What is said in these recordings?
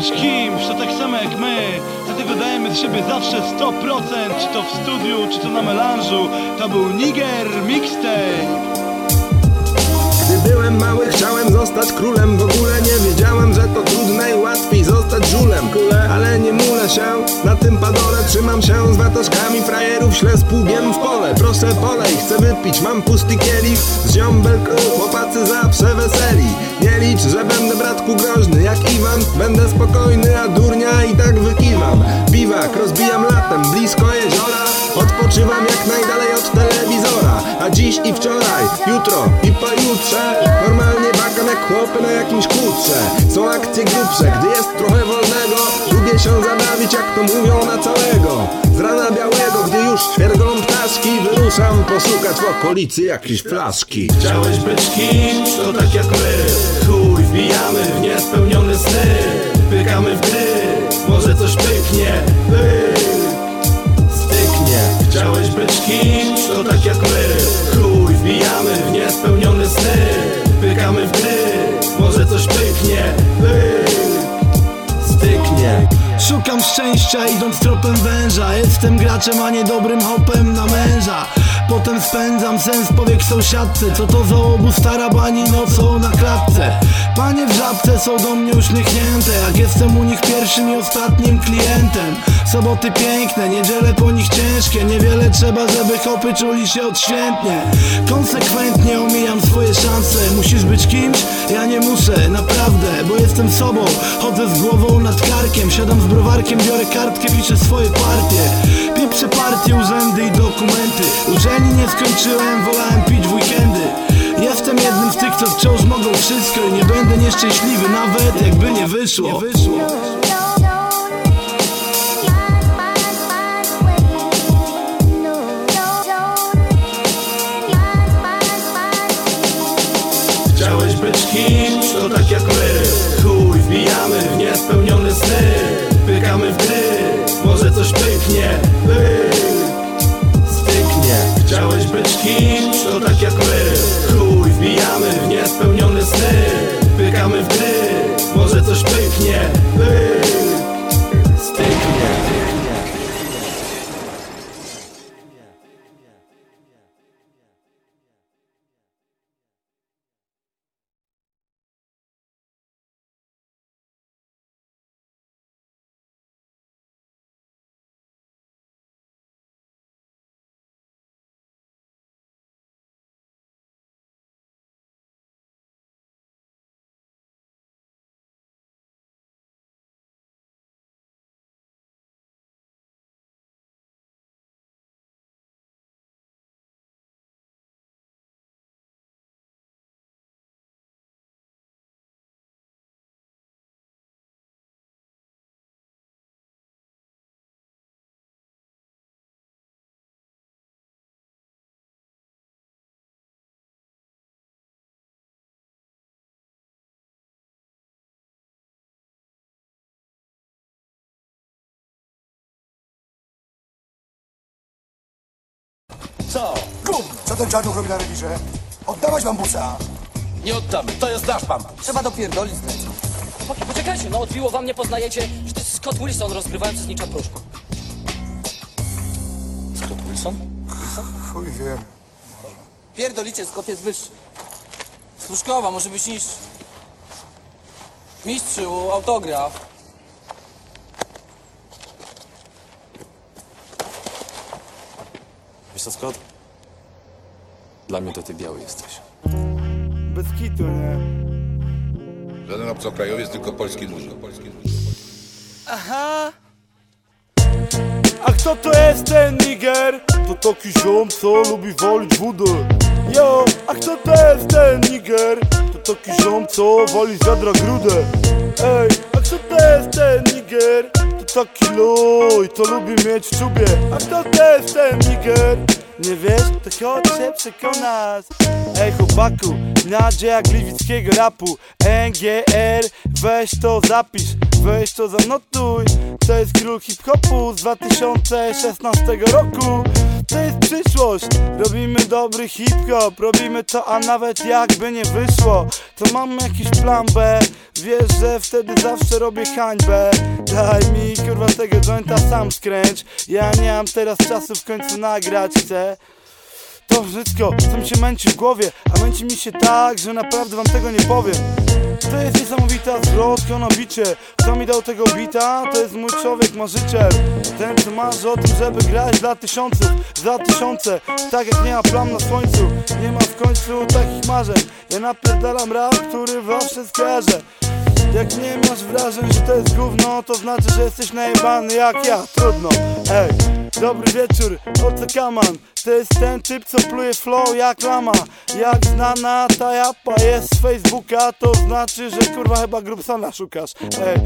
być kimś, to tak samo jak my. Dlatego dajemy z siebie zawsze 100% Czy to w studiu, czy to na melanżu. To był Niger Mixtape. Gdy byłem mały chciałem zostać królem żulem Ale nie mulę się. Na tym padole Trzymam się z watoszkami frajerów Ślę z pługiem w pole. Proszę polej, chcę wypić, mam pusty kielich. Z ziąbelką chłopacy zawsze weseli. Nie licz, że będę bratku groźny Jak Iwan, będę spokojny A durnia i tak wykiwam. Biwak, rozbijam latem blisko jeziora. Odpoczywam jak najdalej dziś i wczoraj, jutro i pojutrze. Normalnie bakam jak chłopy na jakimś kutrze Są akcje grubsze, gdy jest trochę wolnego. Lubię się zabawić jak to mówią na całego. Z rana białego, gdy już świergą ptaszki Wyruszam poszukać w okolicy jakiejś flaszki. Chciałeś być kimś, to tak jak my. Chuj, wbijamy w niespełnione sny Pykamy w gry, może coś pyknie. Pyk, styknie. Chciałeś być kimś, to tak jak my wbijamy w niespełnione sny Pykamy w gry, może coś pyknie Pyk, styknie. Szukam szczęścia idąc tropem węża Jestem graczem, a nie dobrym hopem na męża. Potem spędzam sens powiek sąsiadce Co to za obóz stara bani nocą na klatce. Panie w żabce są do mnie uśmiechnięte Jak jestem u nich pierwszym i ostatnim klientem Soboty piękne, niedziele po nich ciężkie. Niewiele trzeba, żeby hopy czuli się odświętnie. Konsekwentnie omijam swoje szanse. Musisz być kimś? Ja nie muszę, naprawdę Bo jestem sobą, chodzę z głową nad karkiem Siadam z browarkiem, biorę kartkę, piszę swoje partie. Pieprzę partie, urzędy i dokumenty. Uczelni nie skończyłem, wolałem pić w weekendy. Jestem jednym z tych, co wciąż mogą wszystko I nie będę nieszczęśliwy nawet jakby nie wyszło, coś pyknie. Pyk, styknie. Chciałeś być kimś, to tak jak my. Chuj, wbijamy w niespełnione sny. Pykamy w gry, może coś pyknie. Pyk, Co? Gum! Co ten czarnuch robi na rewirze? Oddawać bambusa! Nie oddamy, to jest nasz pan. Trzeba dopierdolić z ręki. Chłopaki, poczekajcie, no odbiło wam, nie poznajecie, że to jest Scott Wilson rozgrywający z nicza pruszku. Scott Wilson? Chuj wiem. Pierdolicie, Scott jest wyższy. Sluszkowa, może być niższy. Mistrzu, autograf. Wiesz co, Scott? Dla mnie to ty biały jesteś. Bez kitu, nie? Żaden obcokrajowiec, tylko polski dużo. Aha! A kto to jest ten niger? To taki ziom, co lubi walić wódę Yo, a kto to jest ten niger? To taki ziom, co wali z wiadra grudę Ej, a kto to jest ten niger? To taki luj, to lubi mieć w czubie A kto to ten niger? Nie wiesz? To chodź się przekonasz Ej chłopaku, nadzieja gliwickiego rapu NGR, weź to zapisz Weź to zanotuj To jest król hip-hopu z 2016 roku to jest przyszłość. Robimy dobry hip-hop, robimy to, a nawet jakby nie wyszło. To mamy jakiś plan B. Wiesz, że wtedy zawsze robię hańbę. Daj mi kurwa tego jointa sam skręć. Ja nie mam teraz czasu w końcu nagrać chcę to wszystko, co mi się męci w głowie. A męci mi się tak, że naprawdę wam tego nie powiem To jest niesamowita zwrotka na bicie. Kto mi dał tego bita, to jest mój człowiek, marzyciel Ten co marzy o tym, żeby grać dla tysiąców Za tysiące, tak jak nie ma plam na słońcu Nie ma w końcu takich marzeń. Ja napierdalam rap, który zawsze skojarzę jak nie masz wrażeń, że to jest gówno To znaczy, że jesteś najebany jak ja. Trudno, ej Dobry wieczór, oto Kaman. To jest ten typ, co pluje flow jak lama. Jak znana ta japa jest z Facebooka To znaczy, że kurwa chyba Grubsona szukasz. Ej,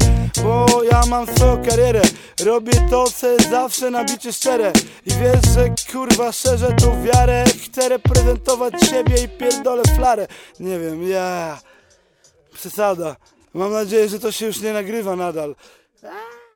bo ja mam swoją karierę. Robię to, co jest zawsze na bicie szczere. I wiesz, że kurwa szerzę tą wiarę Chcę reprezentować siebie i pierdolę flarę Nie wiem, ja... Przesada. Mam nadzieję, że to się już nie nagrywa nadal.